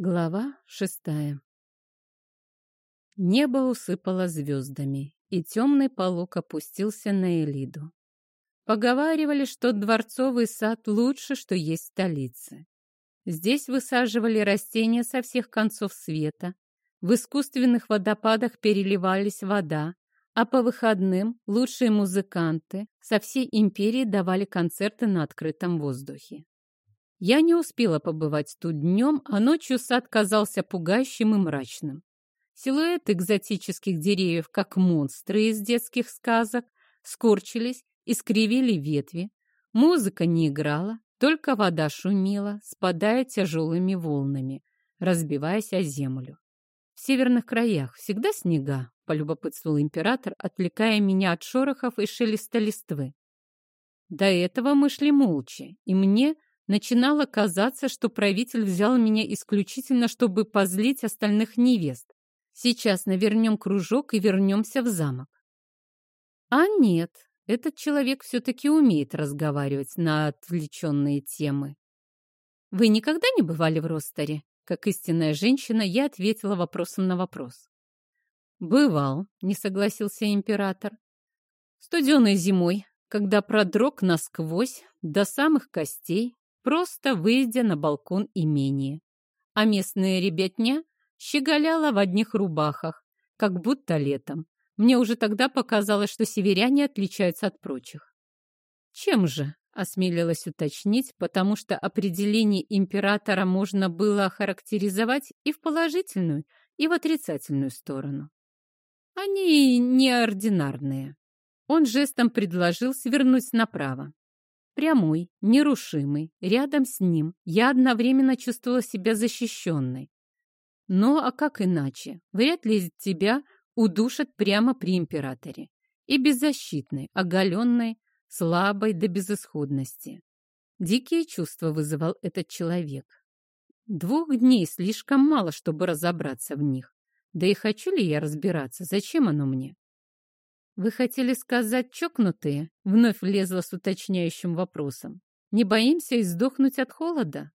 Глава шестая Небо усыпало звездами, и темный полог опустился на Элиду. Поговаривали, что дворцовый сад лучше, что есть в столице. Здесь высаживали растения со всех концов света, в искусственных водопадах переливались вода, а по выходным лучшие музыканты со всей империи давали концерты на открытом воздухе. Я не успела побывать тут днем, а ночью сад казался пугающим и мрачным. Силуэты экзотических деревьев, как монстры из детских сказок, скорчились и скривили ветви. Музыка не играла, только вода шумела, спадая тяжелыми волнами, разбиваясь о землю. В северных краях всегда снега, полюбопытствовал император, отвлекая меня от шорохов и шелеста листвы. До этого мы шли молча, и мне Начинало казаться, что правитель взял меня исключительно, чтобы позлить остальных невест. Сейчас навернем кружок и вернемся в замок. А нет, этот человек все-таки умеет разговаривать на отвлеченные темы. Вы никогда не бывали в Ростере? Как истинная женщина, я ответила вопросом на вопрос. «Бывал», — не согласился император. «Студеной зимой, когда продрог насквозь до самых костей, просто выйдя на балкон имения. А местная ребятня щеголяла в одних рубахах, как будто летом. Мне уже тогда показалось, что северяне отличаются от прочих. Чем же? осмелилась уточнить, потому что определение императора можно было охарактеризовать и в положительную, и в отрицательную сторону. Они неординарные. Он жестом предложил свернуть направо. Прямой, нерушимый, рядом с ним я одновременно чувствовала себя защищенной. Но а как иначе? Вряд ли тебя удушат прямо при императоре. И беззащитной, оголенной, слабой до безысходности. Дикие чувства вызывал этот человек. Двух дней слишком мало, чтобы разобраться в них. Да и хочу ли я разбираться, зачем оно мне? «Вы хотели сказать чокнутые?» — вновь влезла с уточняющим вопросом. «Не боимся издохнуть от холода?»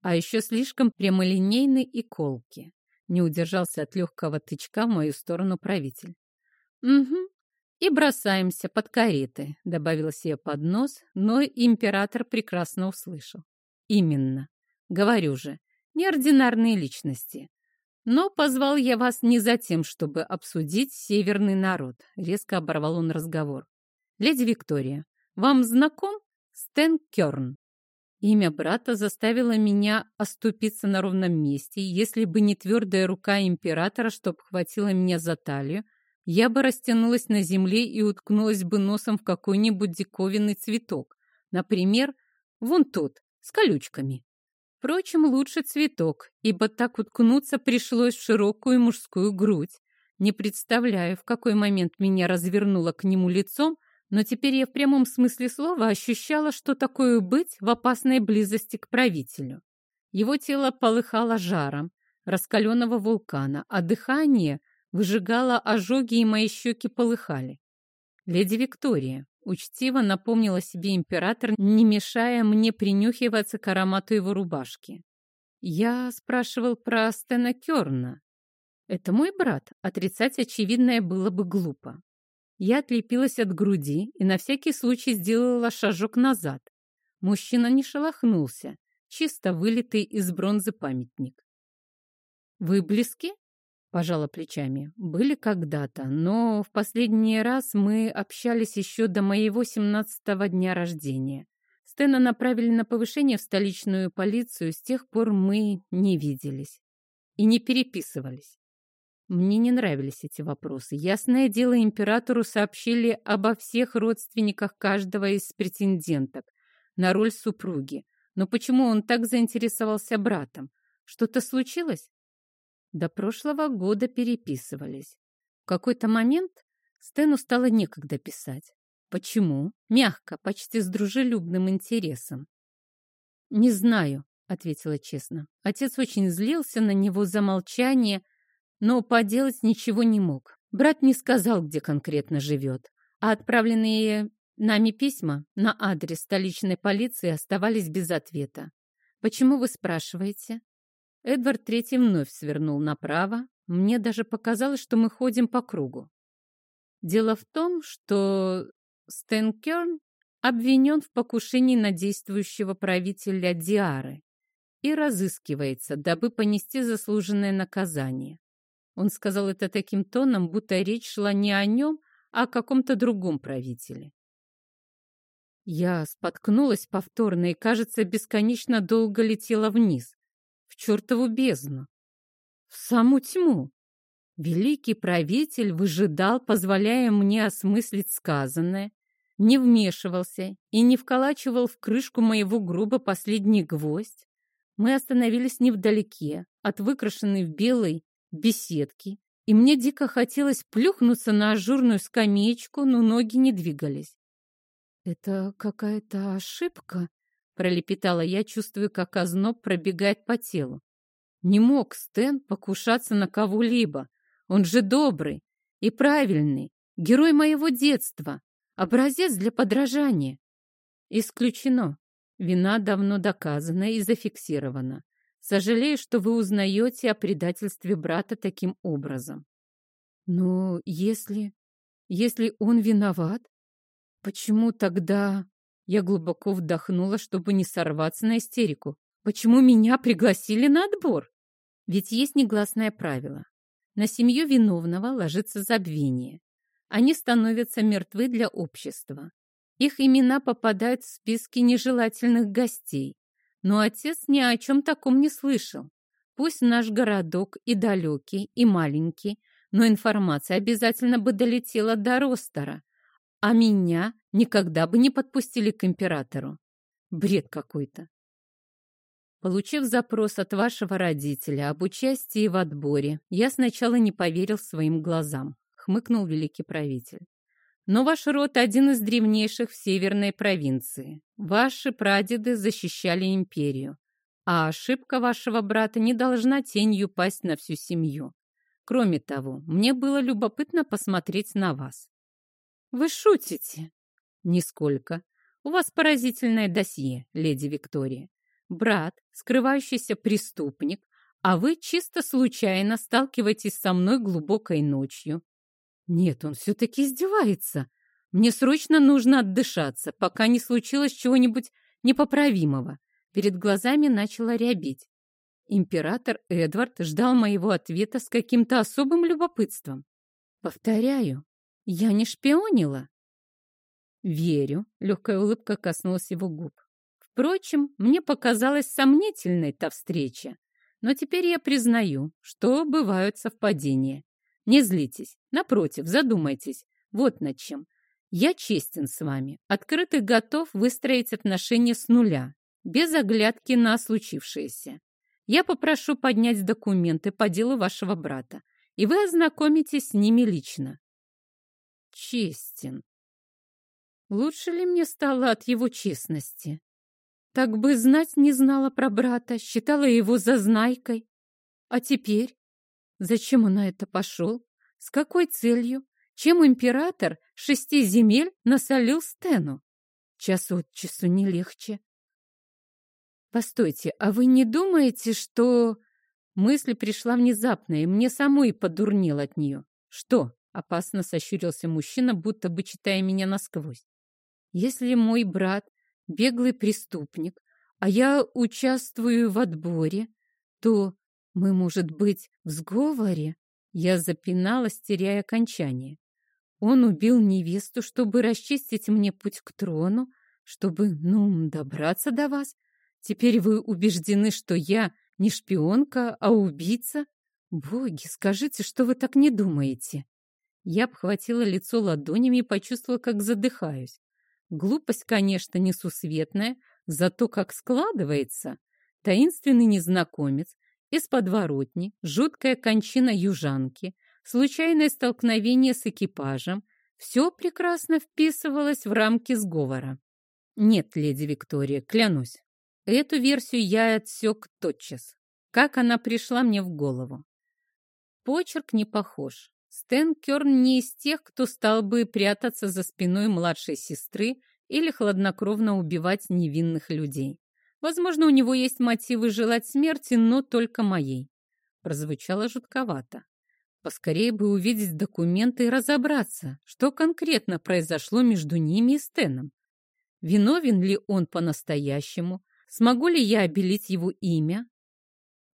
А еще слишком прямолинейны и колки. Не удержался от легкого тычка в мою сторону правитель. «Угу. И бросаемся под кареты», — добавила себе под нос, но император прекрасно услышал. «Именно. Говорю же, неординарные личности. Но позвал я вас не за тем, чтобы обсудить северный народ, резко оборвал он разговор. Леди Виктория, вам знаком Стэн Кёрн? Имя брата заставило меня оступиться на ровном месте, если бы не твердая рука императора, чтоб хватила меня за талию, я бы растянулась на земле и уткнулась бы носом в какой-нибудь диковинный цветок. Например, вон тот, с колючками. Впрочем, лучше цветок, ибо так уткнуться пришлось в широкую мужскую грудь. Не представляю, в какой момент меня развернуло к нему лицом, но теперь я в прямом смысле слова ощущала, что такое быть в опасной близости к правителю. Его тело полыхало жаром раскаленного вулкана, а дыхание выжигало ожоги, и мои щеки полыхали. «Леди Виктория, Учтиво напомнила себе император, не мешая мне принюхиваться к аромату его рубашки. Я спрашивал про Стена Керна. Это мой брат. Отрицать очевидное было бы глупо. Я отлепилась от груди и на всякий случай сделала шажок назад. Мужчина не шелохнулся, чисто вылитый из бронзы памятник. «Вы близки?» Пожала плечами. Были когда-то, но в последний раз мы общались еще до моего семнадцатого дня рождения. Стэна направили на повышение в столичную полицию, с тех пор мы не виделись и не переписывались. Мне не нравились эти вопросы. Ясное дело, императору сообщили обо всех родственниках каждого из претенденток на роль супруги. Но почему он так заинтересовался братом? Что-то случилось? До прошлого года переписывались. В какой-то момент Стэну стало некогда писать. Почему? Мягко, почти с дружелюбным интересом. «Не знаю», — ответила честно. Отец очень злился на него за молчание, но поделать ничего не мог. Брат не сказал, где конкретно живет, а отправленные нами письма на адрес столичной полиции оставались без ответа. «Почему вы спрашиваете?» Эдвард Третий вновь свернул направо. Мне даже показалось, что мы ходим по кругу. Дело в том, что Стэн Керн обвинен в покушении на действующего правителя Диары и разыскивается, дабы понести заслуженное наказание. Он сказал это таким тоном, будто речь шла не о нем, а о каком-то другом правителе. Я споткнулась повторно и, кажется, бесконечно долго летела вниз, в чертову бездну, в саму тьму. Великий правитель выжидал, позволяя мне осмыслить сказанное, не вмешивался и не вколачивал в крышку моего гроба последний гвоздь. Мы остановились невдалеке от выкрашенной в белой беседки, и мне дико хотелось плюхнуться на ажурную скамеечку, но ноги не двигались. «Это какая-то ошибка», — пролепетала я, чувствуя, как озноб пробегает по телу. «Не мог Стэн покушаться на кого-либо. Он же добрый и правильный, герой моего детства, образец для подражания». «Исключено. Вина давно доказана и зафиксирована. Сожалею, что вы узнаете о предательстве брата таким образом». «Но если... если он виноват, Почему тогда... Я глубоко вдохнула, чтобы не сорваться на истерику. Почему меня пригласили на отбор? Ведь есть негласное правило. На семью виновного ложится забвение. Они становятся мертвы для общества. Их имена попадают в списки нежелательных гостей. Но отец ни о чем таком не слышал. Пусть наш городок и далекий, и маленький, но информация обязательно бы долетела до Ростера, а меня никогда бы не подпустили к императору. Бред какой-то. Получив запрос от вашего родителя об участии в отборе, я сначала не поверил своим глазам, хмыкнул великий правитель. Но ваш род один из древнейших в северной провинции. Ваши прадеды защищали империю, а ошибка вашего брата не должна тенью пасть на всю семью. Кроме того, мне было любопытно посмотреть на вас. «Вы шутите?» «Нисколько. У вас поразительное досье, леди Виктория. Брат, скрывающийся преступник, а вы чисто случайно сталкиваетесь со мной глубокой ночью. Нет, он все-таки издевается. Мне срочно нужно отдышаться, пока не случилось чего-нибудь непоправимого. Перед глазами начала рябить. Император Эдвард ждал моего ответа с каким-то особым любопытством. Повторяю, я не шпионила. Верю. Легкая улыбка коснулась его губ. Впрочем, мне показалась сомнительной та встреча. Но теперь я признаю, что бывают совпадения. Не злитесь. Напротив, задумайтесь. Вот над чем. Я честен с вами. Открыт и готов выстроить отношения с нуля, без оглядки на случившееся. Я попрошу поднять документы по делу вашего брата, и вы ознакомитесь с ними лично честен. Лучше ли мне стало от его честности? Так бы знать не знала про брата, считала его зазнайкой. А теперь? Зачем он на это пошел? С какой целью? Чем император шести земель насолил Стену? Час от часу не легче. Постойте, а вы не думаете, что... Мысль пришла внезапно, и мне самой подурнел от нее. Что? Опасно сощурился мужчина, будто бы читая меня насквозь. Если мой брат беглый преступник, а я участвую в отборе, то мы, может быть, в сговоре? Я запиналась, теряя окончание. Он убил невесту, чтобы расчистить мне путь к трону, чтобы, ну, добраться до вас. Теперь вы убеждены, что я не шпионка, а убийца? Боги, скажите, что вы так не думаете. Я обхватила лицо ладонями и почувствовала, как задыхаюсь. Глупость, конечно, несусветная, зато как складывается. Таинственный незнакомец, из подворотни, жуткая кончина южанки, случайное столкновение с экипажем — все прекрасно вписывалось в рамки сговора. Нет, леди Виктория, клянусь, эту версию я отсек тотчас. Как она пришла мне в голову. Почерк не похож. Стэн Кёрн не из тех, кто стал бы прятаться за спиной младшей сестры или хладнокровно убивать невинных людей. Возможно, у него есть мотивы желать смерти, но только моей. Прозвучало жутковато. Поскорее бы увидеть документы и разобраться, что конкретно произошло между ними и Стеном. Виновен ли он по-настоящему? Смогу ли я обелить его имя?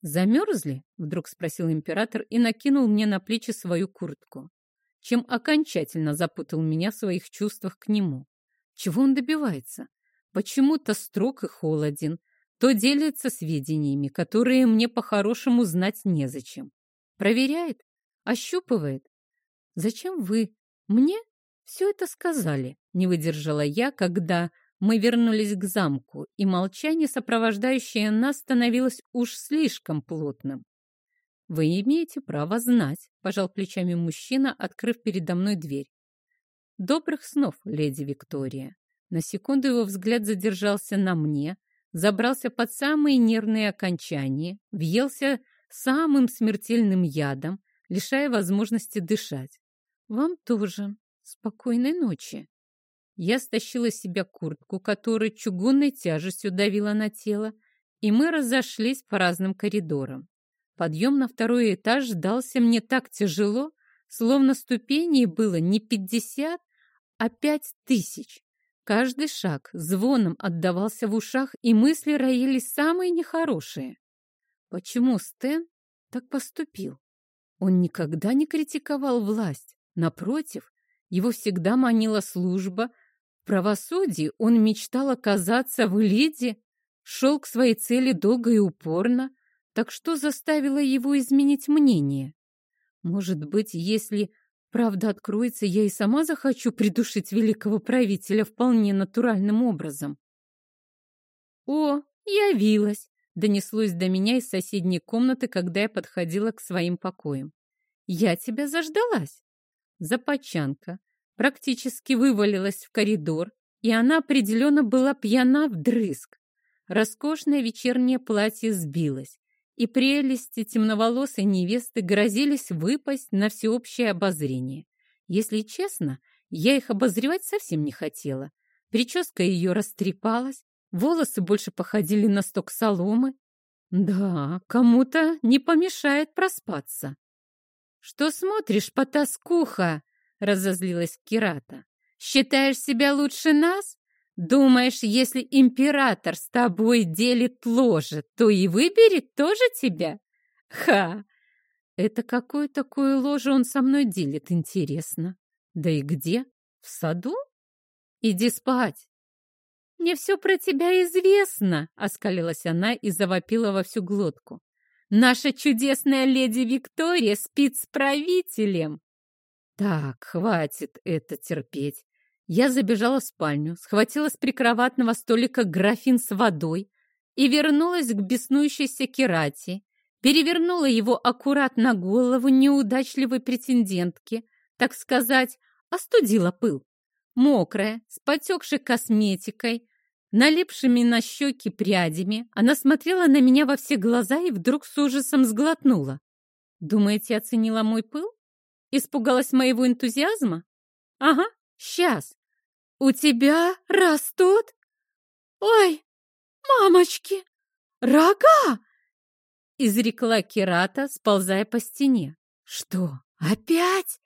«Замерзли?» — вдруг спросил император и накинул мне на плечи свою куртку, чем окончательно запутал меня в своих чувствах к нему. Чего он добивается? Почему-то строг и холоден, то делится сведениями, которые мне по-хорошему знать незачем. Проверяет, ощупывает. Зачем вы мне все это сказали? Не выдержала я, когда мы вернулись к замку, и молчание, сопровождающее нас, становилось уж слишком плотным. «Вы имеете право знать», — пожал плечами мужчина, открыв передо мной дверь. «Добрых снов, леди Виктория». На секунду его взгляд задержался на мне, забрался под самые нервные окончания, въелся самым смертельным ядом, лишая возможности дышать. «Вам тоже. Спокойной ночи». Я стащила с себя куртку, которая чугунной тяжестью давила на тело, и мы разошлись по разным коридорам. Подъем на второй этаж ждался мне так тяжело, словно ступеней было не пятьдесят, а пять тысяч. Каждый шаг звоном отдавался в ушах, и мысли роились самые нехорошие. Почему Стэн так поступил? Он никогда не критиковал власть. Напротив, его всегда манила служба, правосудии он мечтал оказаться в Элиде, шел к своей цели долго и упорно, так что заставило его изменить мнение? Может быть, если правда откроется, я и сама захочу придушить великого правителя вполне натуральным образом. «О, явилась!» — донеслось до меня из соседней комнаты, когда я подходила к своим покоям. «Я тебя заждалась!» Запачанка, практически вывалилась в коридор, и она определенно была пьяна вдрызг. Роскошное вечернее платье сбилось, и прелести темноволосой невесты грозились выпасть на всеобщее обозрение. Если честно, я их обозревать совсем не хотела. Прическа ее растрепалась, волосы больше походили на сток соломы. Да, кому-то не помешает проспаться. «Что смотришь, потаскуха?» Разозлилась Кирата. «Считаешь себя лучше нас? Думаешь, если император с тобой делит ложе, то и выберет тоже тебя? Ха! Это какое такое ложе он со мной делит, интересно? Да и где? В саду? Иди спать!» «Мне все про тебя известно!» — оскалилась она и завопила во всю глотку. «Наша чудесная леди Виктория спит с правителем!» Так, хватит это терпеть. Я забежала в спальню, схватила с прикроватного столика графин с водой и вернулась к беснующейся керате, перевернула его аккуратно голову неудачливой претендентки, так сказать, остудила пыл. Мокрая, с потекшей косметикой, налипшими на щеки прядями, она смотрела на меня во все глаза и вдруг с ужасом сглотнула. «Думаете, оценила мой пыл?» Испугалась моего энтузиазма? Ага, сейчас. У тебя растут? Ой, мамочки, рога! Изрекла Кирата, сползая по стене. Что, опять?